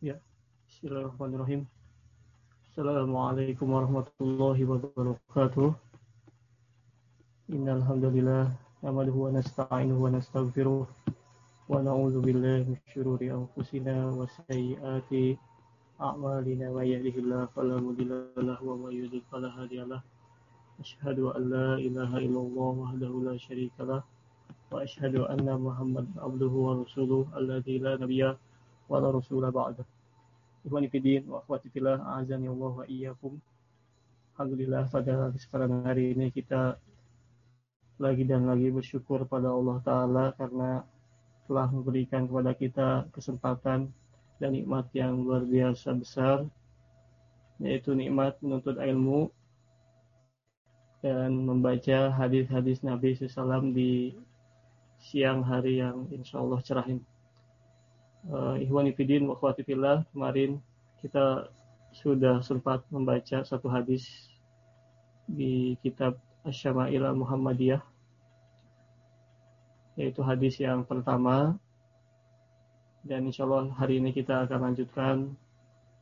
Ya, Bismillahirrahmanirrahim. Assalamualaikum warahmatullahi wabarakatuh. Innal hamdalillah wa nasta'inuhu wa nastaghfiruh wa na'udzu billahi min syururi anfusina wa sayyiati a'malina may yahdihillahu fala mudilla lahu wa may yudlil fala hadiyalah. Asyhadu an la ilaha illallah wahdahu la syarika lah wa asyhadu anna Muhammadan abduhu wa rasuluh alladzi la nabiyya wa la rasula ba'da. Ikhwani Fidin wa akhwati fillah, azani Allah wa iyyakum. Alhamdulillah pada kesempatan hari ini kita lagi dan lagi bersyukur pada Allah Ta'ala karena telah memberikan kepada kita kesempatan dan nikmat yang luar biasa besar yaitu nikmat menuntut ilmu dan membaca hadis-hadis Nabi SAW di siang hari yang insya Allah cerah ini uh, Ikhwani Fidin wa fillah kemarin kita sudah sempat membaca satu hadis di kitab Asyama'il Muhammadiyah yaitu hadis yang pertama. Dan insya Allah hari ini kita akan lanjutkan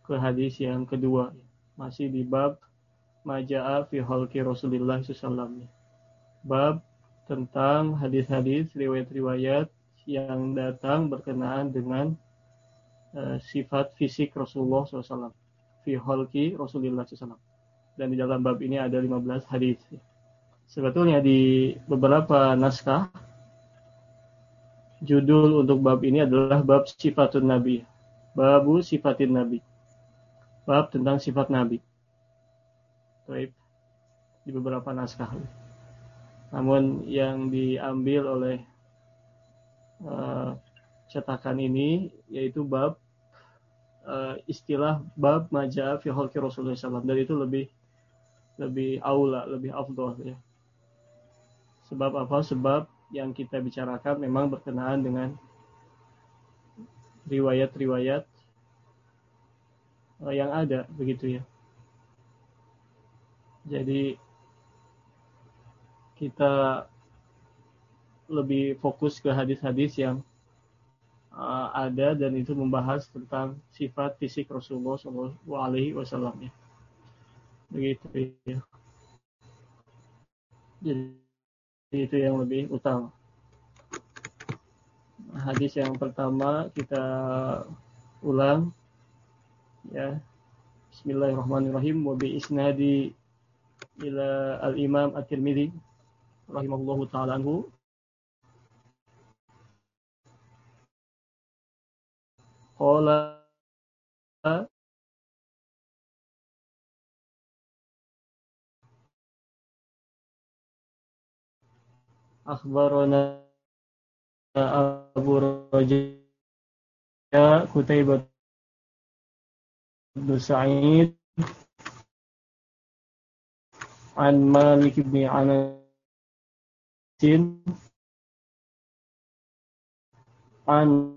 ke hadis yang kedua. Masih di bab Maja'a fi halki Rasulullah SAW bab tentang hadis-hadis riwayat-riwayat yang datang berkenaan dengan uh, sifat fisik Rasulullah SAW. Fi holki Rasulullah SAW. Dan di dalam bab ini ada 15 hadis. Sebetulnya di beberapa naskah judul untuk bab ini adalah bab sifatun nabi. Babu sifatin nabi. Bab tentang sifat nabi. Baik. Di beberapa naskah. Namun yang diambil oleh uh, cetakan ini yaitu bab uh, istilah bab maja fi halki Rasulullah SAW dan itu lebih lebih aula, lebih afdol ya. Sebab apa? Sebab yang kita bicarakan memang berkenaan dengan riwayat-riwayat uh, yang ada begitu ya. Jadi kita lebih fokus ke hadis-hadis yang uh, ada dan itu membahas tentang sifat fisik Rasulullah Shallallahu Alaihi Wasallam ya. Begitu ya. Jadi itu yang lebih utama. Hadis yang pertama kita ulang ya. Bismillahirrahmanirrahim wa bi isnadi ila al-Imam At-Tirmidzi rahimahullahu taala قال أخبرنا أبو رجاء كتيبة بن سعيد عن مالك بن أنس عن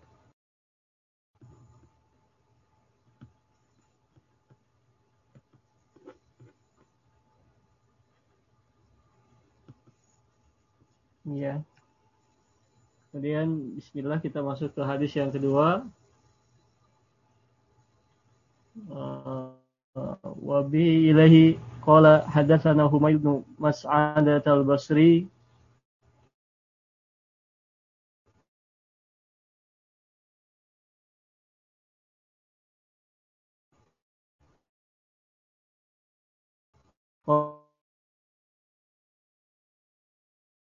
Ya. Kemudian bismillah kita masuk ke hadis yang kedua. Uh, wa bi ilahi qala hadatsana Humayd bin Mas'ad al-Basri Oh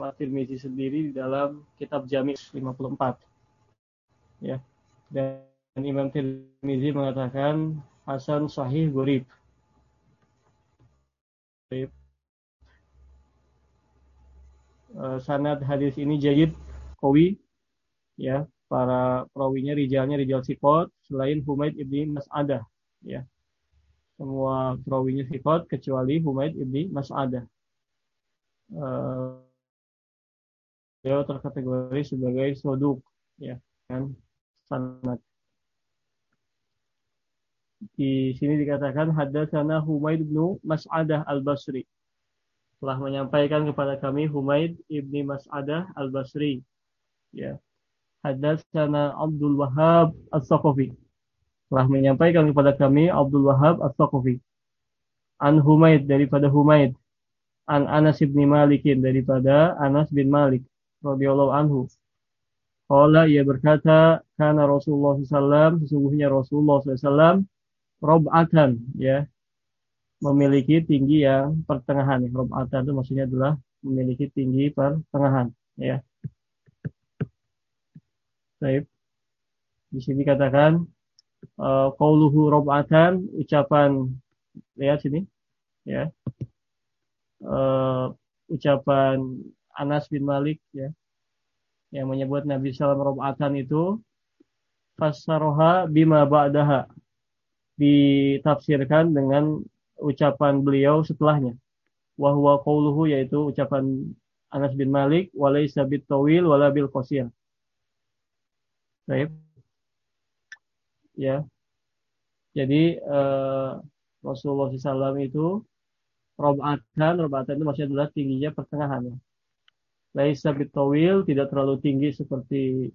At-Tirmizi sendiri di dalam kitab Jami' 54. Ya. Dan Imam Tirmizi mengatakan Hasan Sahih Gurib. Uh, sanad hadis ini jayid kawi ya para perawinya rijalnya rijal sikot selain Humaid ibni Mas'adah ya semua perawinya sikot kecuali Humaid ibni Mas'adah uh, beliau terkategori sebagai soduk ya kan? Sanad. Di sini dikatakan hadatsana Humaid bin Mas'adah Al-Basri. Telah menyampaikan kepada kami Humaid ibni Mas'adah Al-Basri ya. Hadatsana Abdul Wahab As-Saqafi telah menyampaikan kepada kami Abdul Wahab As-Saqafi an Humaid daripada Humaid. An Anas bin Malikin daripada Anas bin Malik radhiyallahu anhu. Qala ia berkata, karena Rasulullah SAW, sesungguhnya Rasulullah SAW, robatan, ya, memiliki tinggi yang pertengahan. Robatan itu maksudnya adalah memiliki tinggi pertengahan, ya. Baik. Di sini katakan uh, qauluhu robatan ucapan lihat sini ya. Uh, ucapan Anas bin Malik ya yang menyebut Nabi Sallam Robatan itu fasaroha bima ba'daha ditafsirkan dengan ucapan beliau setelahnya wahwa qauluhu yaitu ucapan Anas bin Malik walaysa bit tawil wala bil qasir Baik. Ya. Jadi uh, Rasulullah SAW itu robatan, robatan itu maksudnya adalah tingginya pertengahan. Laisa bitawil tidak terlalu tinggi seperti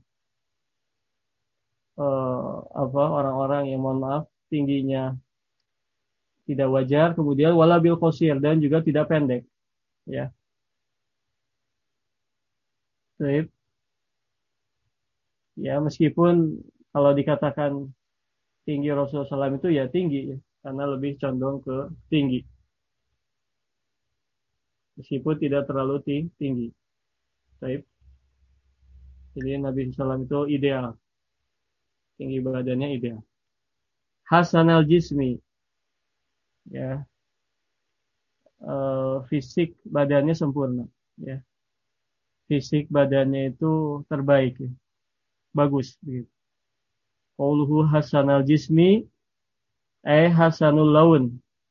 uh, apa orang-orang yang mohon maaf tingginya tidak wajar kemudian wala bil qasir dan juga tidak pendek ya Baik. Ya, meskipun kalau dikatakan tinggi Rasulullah SAW itu ya tinggi ya, karena lebih condong ke tinggi. Meskipun tidak terlalu tinggi. Baik. Jadi Nabi SAW itu ideal. Tinggi badannya ideal. Hasan al-Jismi. Ya. Uh, fisik badannya sempurna. Ya. Fisik badannya itu terbaik. Ya. Bagus. Begitu. Qauluhu Hasan al-Jismi. Eh Hasanul Laun.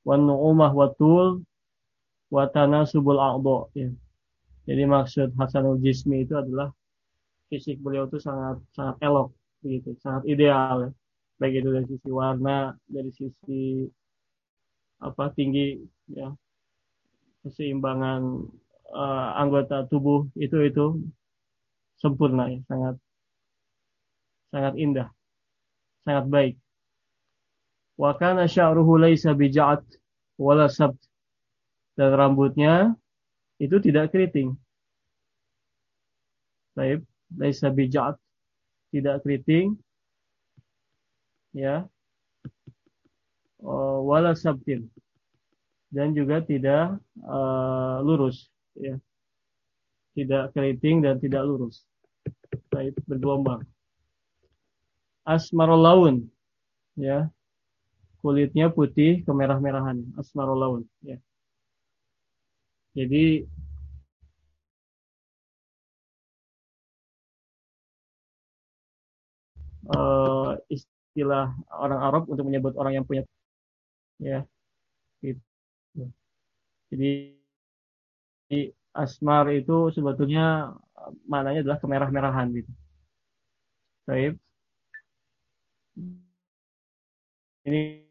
Wa nu'umah wa tul. Wa tanasubul. Ya jadi maksud Hasanul Jismi itu adalah fisik beliau itu sangat sangat elok begitu, sangat ideal ya. Baik itu dari sisi warna, dari sisi apa tinggi ya keseimbangan uh, anggota tubuh itu itu sempurna ya, sangat sangat indah, sangat baik. Wa kana sya'ruhu laisa bija'at wala sabt. Dan rambutnya itu tidak keriting. Baik, laisa bijat, tidak keriting. Ya. Oh, wala sabtin. Dan juga tidak uh, lurus, ya. Tidak keriting dan tidak lurus. Baik, bergelombang. Asmarul ya. Kulitnya putih kemerah-merahan, asmarul ya jadi uh, istilah orang Arab untuk menyebut orang yang punya ya gitu. Jadi asmar itu sebetulnya maknanya adalah kemerah-merahan gitu. Baik. Ini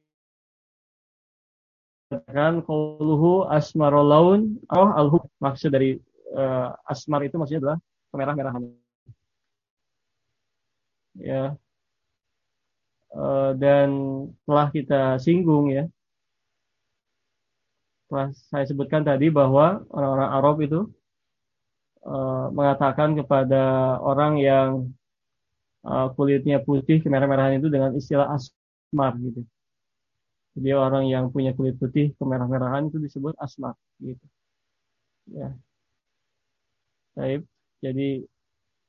katakan qauluhu asmarul laun oh al maksud dari uh, asmar itu maksudnya adalah kemerah-merahan. Ya. Uh, dan telah kita singgung ya. Telah saya sebutkan tadi bahwa orang-orang Arab itu uh, mengatakan kepada orang yang uh, kulitnya putih kemerah-merahan itu dengan istilah asmar gitu jadi orang yang punya kulit putih kemerah-merahan itu disebut asma gitu. Ya. Baik. Jadi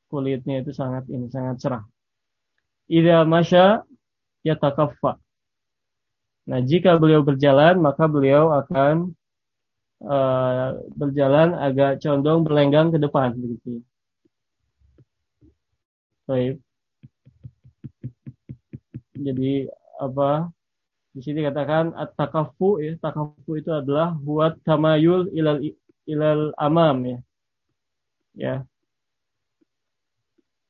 kulitnya itu sangat ini sangat cerah. Ida masya yatakaffa. Nah, jika beliau berjalan, maka beliau akan uh, berjalan agak condong berlenggang ke depan begitu. Baik. Jadi apa? Di sini katakan at-takafu ya, takafu itu adalah buat tamayul ilal ilal amam ya. Ya.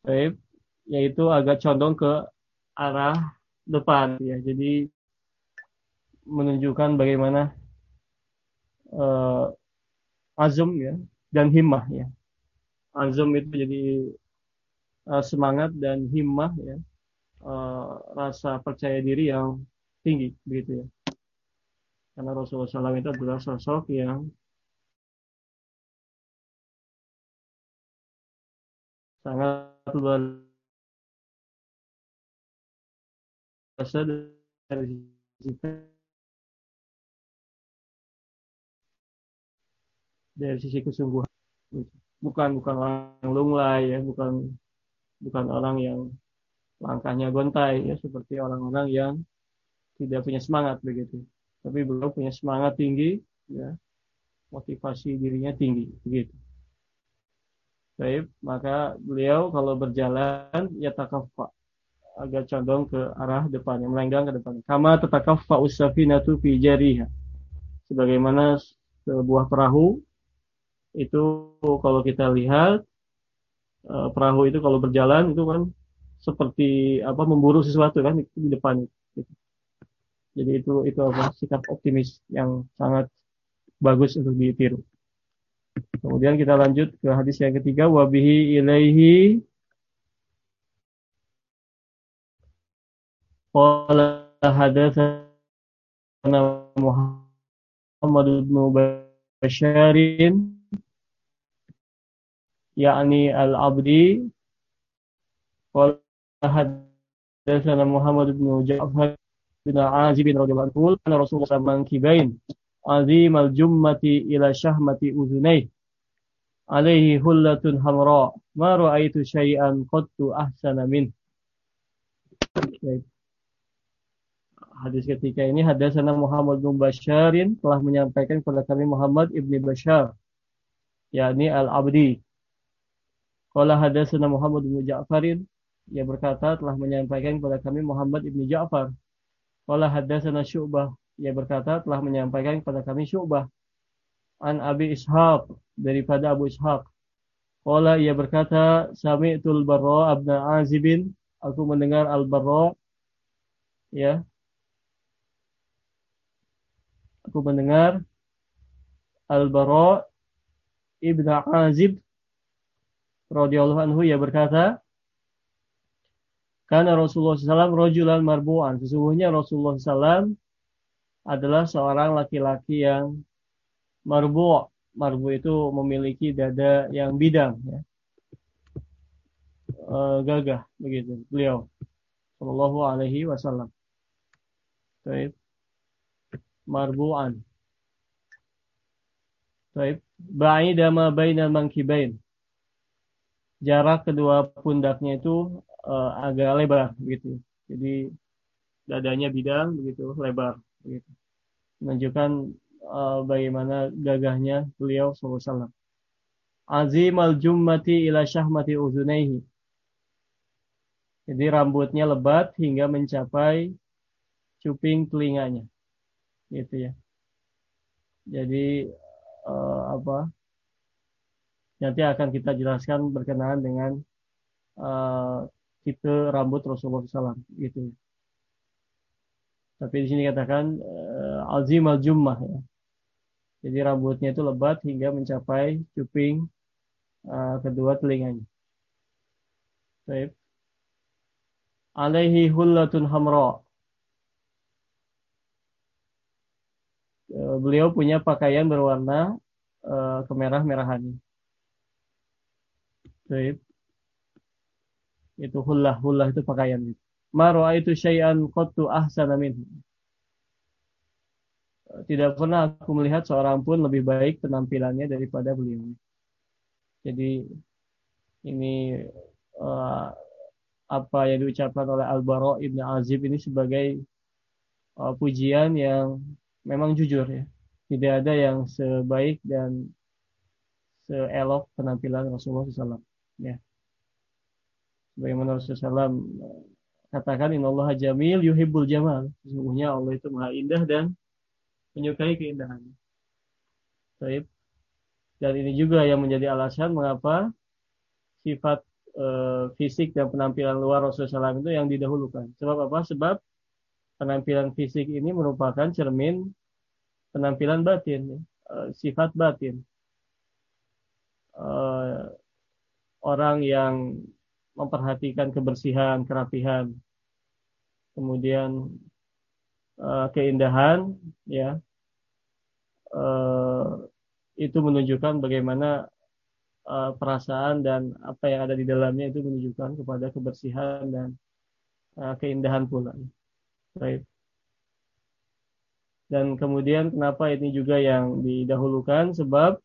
Baik, yaitu agak condong ke arah depan ya. Jadi menunjukkan bagaimana uh, azum ya dan himmah ya. Azum itu jadi uh, semangat dan himmah ya. Uh, rasa percaya diri yang tinggi begitu ya. Karena Rasulullah SAW itu adalah sosok yang sangat luar biasa dari sisi dari sisi kesungguhan bukan bukan orang yang lunglai ya bukan bukan orang yang langkahnya gontai ya seperti orang-orang yang tidak punya semangat begitu tapi beliau punya semangat tinggi ya motivasi dirinya tinggi begitu Baik, maka beliau kalau berjalan ya takafa agak condong ke arah depan, yang melenggang ke depan. Kama tatakafa usafinatu fi jariha. Sebagaimana sebuah perahu itu kalau kita lihat eh, perahu itu kalau berjalan itu kan seperti apa memburu sesuatu kan di depan gitu. Jadi itu itu apa sikap optimis yang sangat bagus untuk ditiru. Kemudian kita lanjut ke hadis yang ketiga wabihi ilaihi qala hadatsana Muhammad bin Basharin yakni al-Abdi qala hadatsana Muhammad bin Ja'far bin Azib bin anhu anna Rasulullah sallallahu azim al-jummati ila syahmati uzunai alaihi hullatun hamra ma ra'aitu syai'an qattu ahsana min Hadis ketika ini hadasana Muhammad bin Basharin telah menyampaikan kepada kami Muhammad ibni Bashar yakni Al-Abdi. Qala hadasana Muhammad bin Ja'farin ia berkata telah menyampaikan kepada kami Muhammad ibni Ja'far. Qala hadasana Syu'bah. Ia berkata telah menyampaikan kepada kami Syu'bah an Abi Ishaq daripada Abu Ishaq. Qala ia berkata sami'tul Barra abna Azibin. Aku mendengar Al-Barra ya. Aku mendengar Al-Barra ibn Azib radhiyallahu anhu ia berkata karena Rasulullah SAW rojulan marbu'an. Sesungguhnya Rasulullah SAW adalah seorang laki-laki yang marbu. Marbu itu memiliki dada yang bidang, ya. e, gagah begitu. Beliau, Shallallahu Alaihi Wasallam. Baik. Marbu'an. Baik. Ba'ida ma bainal mankibain. Jarak kedua pundaknya itu uh, agak lebar begitu. Jadi dadanya bidang begitu lebar Gitu. Menunjukkan uh, bagaimana gagahnya beliau SAW. Azim al-jummati ila syahmati uzunaihi. Jadi rambutnya lebat hingga mencapai cuping telinganya. Gitu ya. Jadi uh, apa? Nanti akan kita jelaskan berkenaan dengan uh, tipe rambut Rasulullah SAW. Gitu. Tapi di sini katakan uh, azim al jummah ya. Jadi rambutnya itu lebat hingga mencapai cuping uh, kedua telinganya. Baik. Alaihi hullatun hamra. Beliau punya pakaian berwarna uh, kemerah-merahan. Baik. Itu hullah, hullah itu pakaian ma itu syai'an qattu ahsana minhu. Tidak pernah aku melihat seorang pun lebih baik penampilannya daripada beliau. Jadi ini uh, apa yang diucapkan oleh Al-Bara Ibn Azib ini sebagai uh, pujian yang memang jujur ya. Tidak ada yang sebaik dan seelok penampilan Rasulullah SAW. Ya. Bagaimana Rasulullah SAW katakan Allah jamil yuhibbul jamal. Sesungguhnya Allah itu maha indah dan menyukai keindahan. Baik. Dan ini juga yang menjadi alasan mengapa sifat e, fisik dan penampilan luar Rasulullah SAW itu yang didahulukan. Sebab apa? Sebab penampilan fisik ini merupakan cermin penampilan batin, e, sifat batin. E, orang yang memperhatikan kebersihan, kerapihan, kemudian e, keindahan, ya, e, itu menunjukkan bagaimana uh, perasaan dan apa yang ada di dalamnya itu menunjukkan kepada kebersihan dan uh, keindahan pula. Baik. Dan kemudian kenapa ini juga yang didahulukan sebab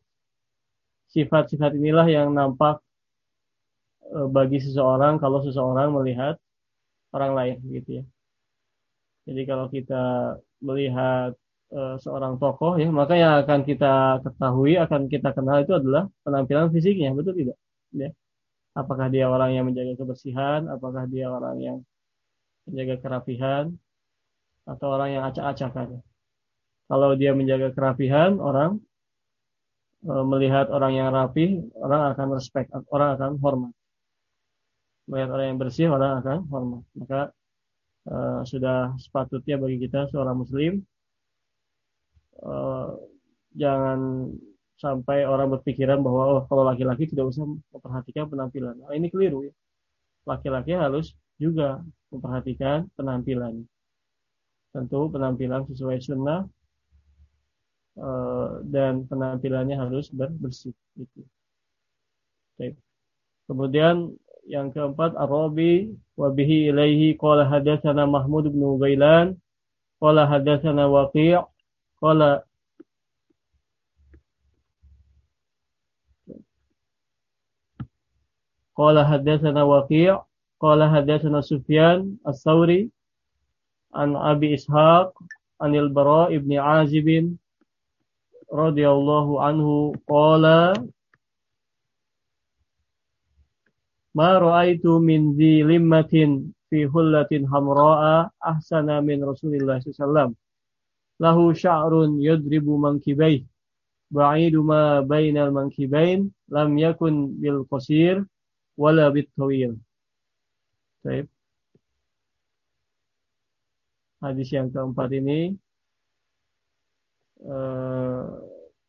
sifat-sifat inilah yang nampak uh, bagi seseorang kalau seseorang melihat orang lain gitu ya. Jadi kalau kita melihat Eh, seorang tokoh ya maka yang akan kita ketahui akan kita kenal itu adalah penampilan fisiknya betul tidak? Ya. Apakah dia orang yang menjaga kebersihan apakah dia orang yang menjaga kerapihan atau orang yang acak-acakan? Kalau dia menjaga kerapihan orang e, melihat orang yang rapi orang akan respect orang akan hormat melihat orang yang bersih orang akan hormat maka e, sudah sepatutnya bagi kita seorang muslim uh, jangan sampai orang berpikiran bahwa oh kalau laki-laki tidak usah memperhatikan penampilan. Nah, ini keliru ya. Laki-laki harus juga memperhatikan penampilan. Tentu penampilan sesuai sunnah uh, dan penampilannya harus bersih. Okay. Kemudian yang keempat Arabi wa bihi ilaihi qala hadatsana Mahmud bin Ghailan qala hadatsana Waqi' Qala Qala hadatsana Waqi' qala hadatsana Sufyan As-Sauri an Abi Ishaq anil Bara ibni Azib radhiyallahu anhu qala Ma ra'aitu min dhi limmatin fi hullatin hamra'a ahsana min Rasulillah wasallam lahu sya'run yadribu mankibaih ba'idu ma bainal mankibain lam yakun bil qasir wala bit tawil. Baik. Hadis yang keempat ini uh,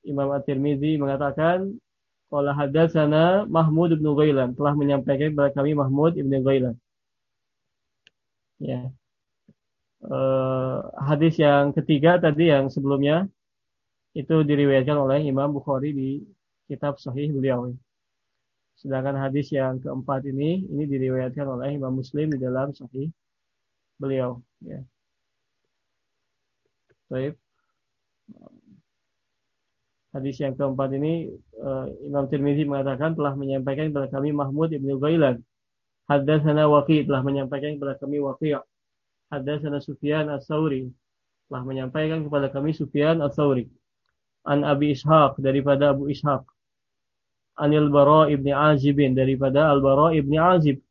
Imam At-Tirmidzi mengatakan qala hadatsana Mahmud bin Ghailan telah menyampaikan kepada kami Mahmud bin Ghailan. Ya uh, hadis yang ketiga tadi yang sebelumnya itu diriwayatkan oleh Imam Bukhari di kitab Sahih beliau. Sedangkan hadis yang keempat ini ini diriwayatkan oleh Imam Muslim di dalam Sahih beliau. Ya. Baik. Hadis yang keempat ini uh, Imam Tirmizi mengatakan telah menyampaikan kepada kami Mahmud ibnu Ghailan. Hadatsana Waqi telah menyampaikan kepada kami Waqi' Hadatsana Sufyan Ats-Tsauri telah menyampaikan kepada kami Sufyan Ats-Tsauri an Abi Ishaq daripada Abu Ishaq Anil Bara ibni Azib daripada Al Bara ibni Azib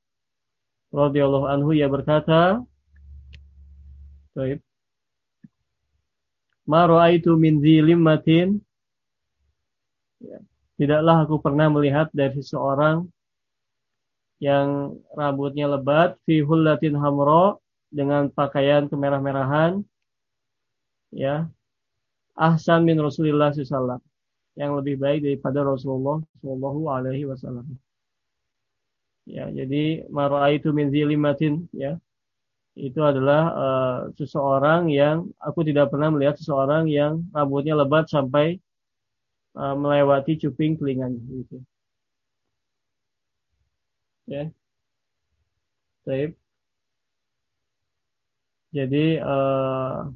radhiyallahu anhu ia berkata Baik Ma ra'aitu min ya. Tidaklah aku pernah melihat dari seseorang yang rambutnya lebat fi hullatin hamra dengan pakaian kemerah-merahan ya. Ahsan min Rasulullah SAW yang lebih baik daripada Rasulullah Shallallahu Alaihi Wasallam. Ya, jadi itu min zilimatin ya. Itu adalah uh, seseorang yang aku tidak pernah melihat seseorang yang rambutnya lebat sampai uh, melewati cuping telinganya gitu. Ya. Baik. Jadi uh,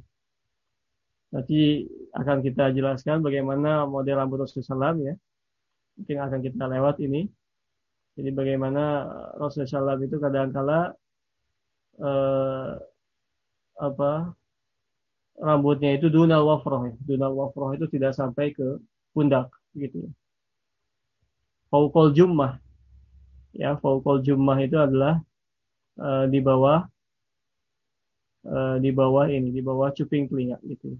nanti akan kita jelaskan bagaimana model rambut Rasulullah SAW ya. mungkin akan kita lewat ini. Jadi bagaimana Rasulullah SAW itu kadang-kala eh, apa rambutnya itu dunal wafroh, dunal wafroh itu tidak sampai ke pundak gitu. Faukol jummah, ya faukol jummah itu adalah uh, di bawah uh, di bawah ini, di bawah cuping telinga gitu.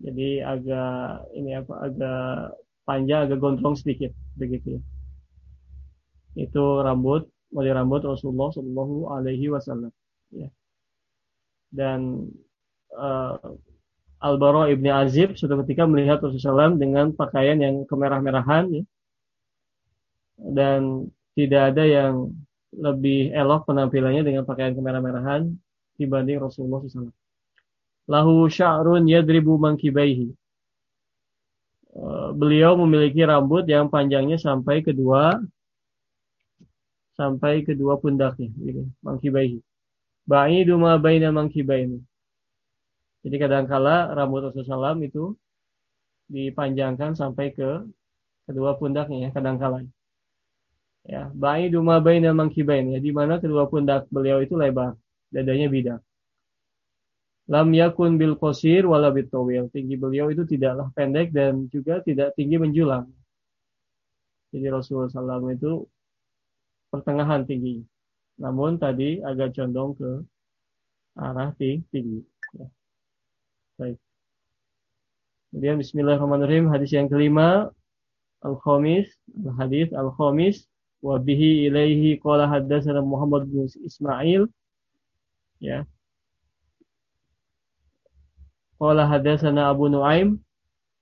Jadi agak ini apa agak panjang, agak gondrong sedikit begitu. Itu rambut, model rambut Rasulullah Shallallahu Alaihi Wasallam. Ya. Dan uh, Al-Bara ibni Azib suatu ketika melihat Rasulullah SAW dengan pakaian yang kemerah-merahan ya. dan tidak ada yang lebih elok penampilannya dengan pakaian kemerah-merahan dibanding Rasulullah SAW lahu sya'run yadribu mangkibaihi. Eh, beliau memiliki rambut yang panjangnya sampai kedua sampai kedua pundaknya, gitu, mangkibaihi. Ba'idu ma baina. Jadi kadangkala rambut Rasulullah itu dipanjangkan sampai ke kedua pundaknya ya kadangkala. Ya, ba'idu ma baina mangkibaini, ya, di mana kedua pundak beliau itu lebar, dadanya bidang. Lam yakun bil qasir wala tawil. Tinggi beliau itu tidaklah pendek dan juga tidak tinggi menjulang. Jadi Rasulullah SAW itu pertengahan tinggi. Namun tadi agak condong ke arah tinggi. Ya. Baik. Kemudian Bismillahirrahmanirrahim hadis yang kelima Al-Khamis Al-Hadis Al-Khamis wa bihi ilaihi qala haddatsana Muhammad bin Ismail ya. Qala hadatsana Abu Nuaim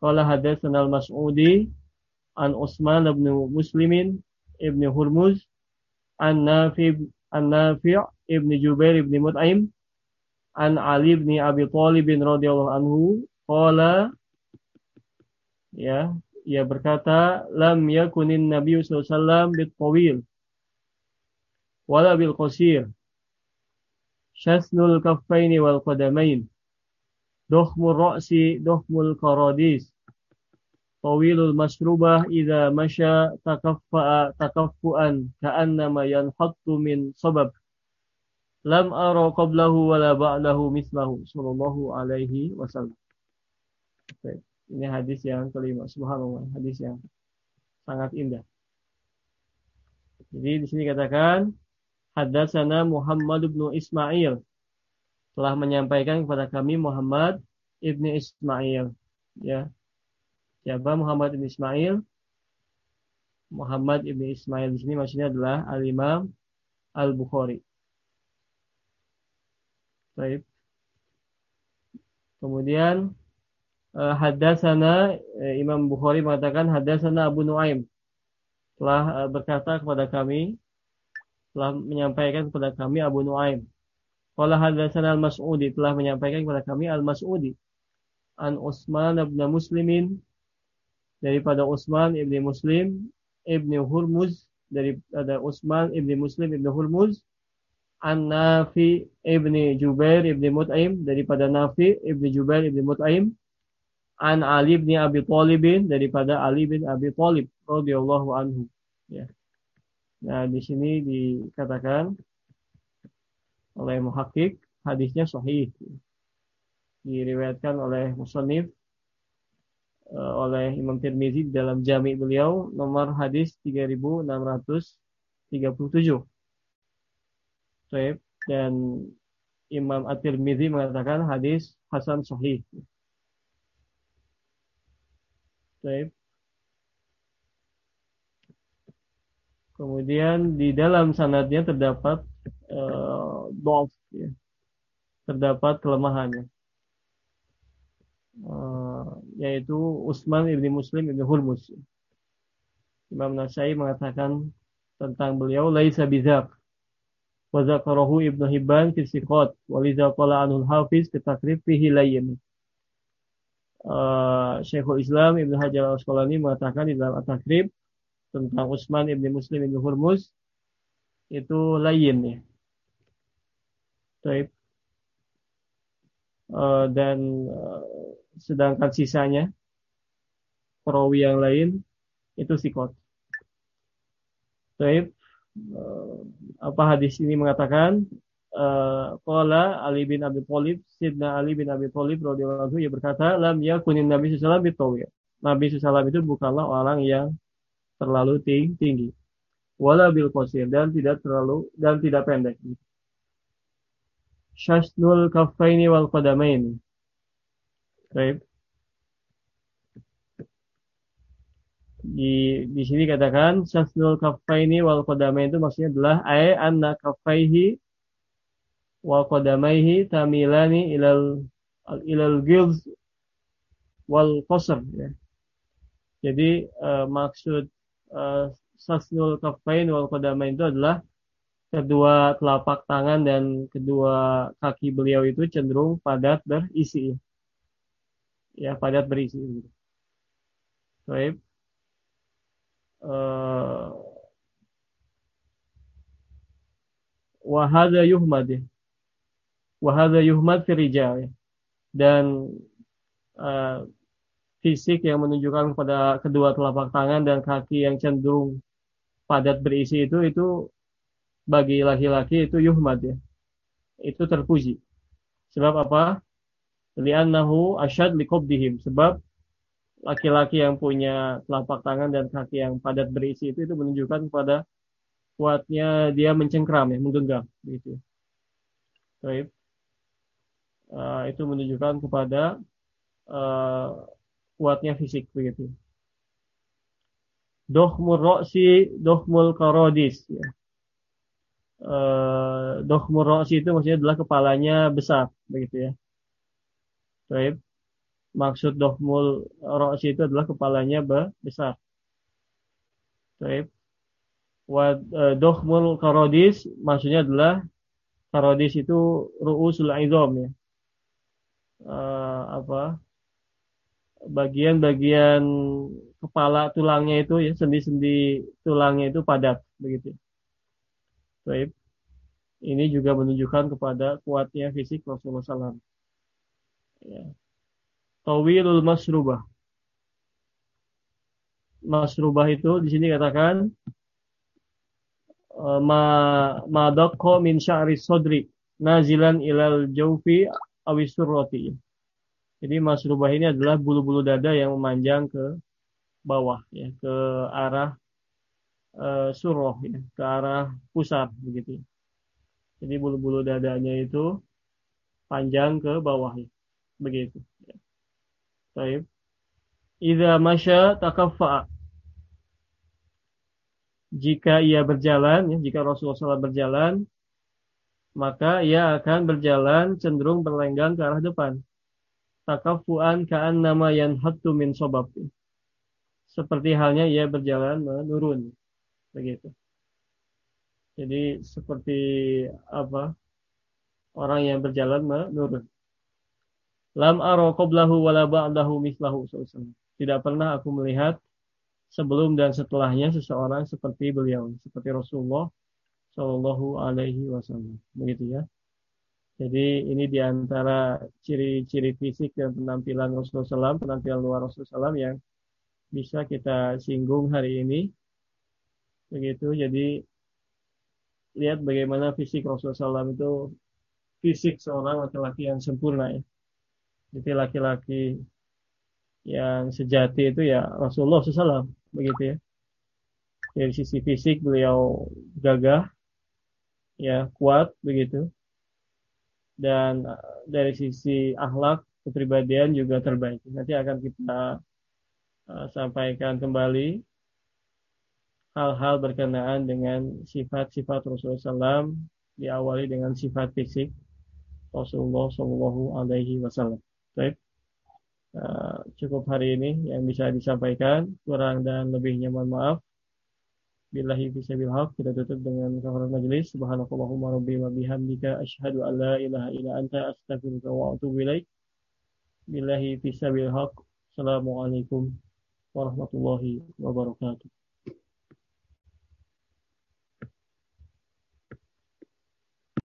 qala hadatsana Al-Mas'udi an Utsman bin Muslimin ibn Hurmuz an Nafi' an Nafi' ibn Jubair ibn Mut'aim an Ali ibn Abi Thalib radhiyallahu anhu qala ya ia berkata lam yakunin nabiy sallallahu alaihi wasallam bit tawil wala bil qasir syasnul kaffaini wal qadamain dohmul ra'si dohmul karadis tawilul masrubah idza masya takaffa'a takaffuan ka'annama yanhattu min sabab lam ara qablahu wala ba'dahu mislahu sallallahu alaihi wasallam. Ini hadis yang kelima subhanallah hadis yang sangat indah jadi di sini katakan hadatsana Muhammad bin Ismail telah menyampaikan kepada kami Muhammad ibni Ismail. Ya, siapa Muhammad ibni Ismail? Muhammad ibni Ismail di sini maksudnya adalah Al Imam Al Bukhari. Baik. Kemudian hadasana uh, Imam Bukhari mengatakan hadasana Abu Nuaim. Telah uh, berkata kepada kami telah menyampaikan kepada kami Abu Nuaim. Qala hadatsana al-Mas'udi telah menyampaikan kepada kami al-Mas'udi an Utsman bin Muslimin daripada Utsman ibni Muslim ibni Hurmuz daripada Utsman ibni Muslim ibni Hurmuz an Nafi ibni Jubair ibni Mut'aim daripada Nafi ibni Jubair ibni Mut'aim an Ali bin Abi Thalib daripada Ali bin Abi Thalib radhiyallahu anhu. Ya. Nah, di sini dikatakan oleh muhakik hadisnya sahih. Diriwayatkan oleh musannif eh, oleh Imam Tirmizi dalam jami beliau nomor hadis 3637 dan Imam At-Tirmizi mengatakan hadis hasan sahih Baik. Kemudian di dalam sanadnya terdapat uh, ya. terdapat kelemahannya. Uh, yaitu Utsman ibni Muslim ibni Hurmus. Imam Nasai mengatakan tentang beliau laisa bizak. Wa zakarahu Ibnu Hibban fi siqat wa liza qala anul hafiz fi takrib fihi layyin. Uh, Syekhul Islam Ibnu Hajar Al-Asqalani mengatakan di dalam At-Takrib tentang Utsman ibni Muslim ibni Hurmuz itu lain ya. Taib. Uh, dan uh, sedangkan sisanya perawi yang lain itu sikot. Uh, apa hadis ini mengatakan? Qala Ali bin Abi Thalib, Sidna Ali bin Abi Thalib radhiyallahu anhu ia berkata, "Lam yakunin Nabi sallallahu alaihi wasallam Nabi sallallahu itu bukanlah orang yang terlalu tinggi. Wala bil qasir dan tidak terlalu dan tidak pendek. Shasnul kaffaini wal qadamaini. Baik. Di di sini katakan shasnul kaffaini wal qadamaini itu maksudnya adalah ay anna kaffaihi wa qadamaihi tamilani ilal ilal gilz wal qasr ya. Jadi uh, maksud uh, sasnul kafain wal qadamain itu adalah kedua telapak tangan dan kedua kaki beliau itu cenderung padat berisi. Ya, padat berisi. Baik. Uh, wahada yuhmad. Wahada yuhmad firijal. Dan uh, fisik yang menunjukkan pada kedua telapak tangan dan kaki yang cenderung padat berisi itu itu bagi laki-laki itu yuhmad ya. Itu terpuji. Sebab apa? Li'annahu asyad liqabdihim. Sebab laki-laki yang punya telapak tangan dan kaki yang padat berisi itu itu menunjukkan kepada kuatnya dia mencengkram ya, menggenggam begitu. Baik. Uh, itu menunjukkan kepada uh, kuatnya fisik begitu. Dohmul roksi, dohmul karodis. Ya. Uh, dohmul roksi itu maksudnya adalah kepalanya besar begitu ya. Baik. Maksud dohmul roksi itu adalah kepalanya besar. Baik. Wa uh, dohmul karodis maksudnya adalah karodis itu ruusul aizom ya. Uh, apa bagian-bagian kepala tulangnya itu ya sendi-sendi tulangnya itu padat begitu. Baik. Ini juga menunjukkan kepada kuatnya fisik Rasulullah SAW. Ya. Tawilul masrubah. Masrubah itu di sini katakan eh, ma madakko min sya'ri sodri nazilan ilal jaufi awisurroti. Jadi masrubah ini adalah bulu-bulu dada yang memanjang ke bawah ya, ke arah uh, suroh ya, ke arah pusat begitu. Jadi bulu-bulu dadanya itu panjang ke bawah ya. Begitu. Ya. Baik. Idza masya takaffa. Jika ia berjalan, ya, jika Rasulullah SAW berjalan, maka ia akan berjalan cenderung berlenggang ke arah depan takafuan ka'an nama yang hatu min sobab. Seperti halnya ia berjalan menurun. Begitu. Jadi seperti apa? Orang yang berjalan menurun. Lam aro qoblahu wala ba'dahu Tidak pernah aku melihat sebelum dan setelahnya seseorang seperti beliau, seperti Rasulullah Shallallahu Alaihi Wasallam. Begitu ya. Jadi ini di antara ciri-ciri fisik dan penampilan Rasulullah SAW, penampilan luar Rasulullah SAW yang bisa kita singgung hari ini. Begitu, jadi lihat bagaimana fisik Rasulullah SAW itu fisik seorang laki-laki yang sempurna ya. Jadi laki-laki yang sejati itu ya Rasulullah SAW, begitu ya. Dari sisi fisik beliau gagah, ya kuat begitu dan eh, dari sisi akhlak kepribadian juga terbaik. Nanti akan kita uh, sampaikan kembali hal-hal berkenaan dengan sifat-sifat Rasulullah SAW diawali dengan sifat fisik Rasulullah Shallallahu Alaihi Wasallam. Baik, uh, cukup hari ini yang bisa disampaikan. Kurang dan lebihnya mohon maaf. Billahi fisabil haq. Kita tutup dengan kafarat majelis subhanakallahumma rabbi wa bihamdika asyhadu an la ilaha illa anta astaghfiruka wa atubu ilaik. Billahi fisabil haq. Assalamualaikum warahmatullahi wabarakatuh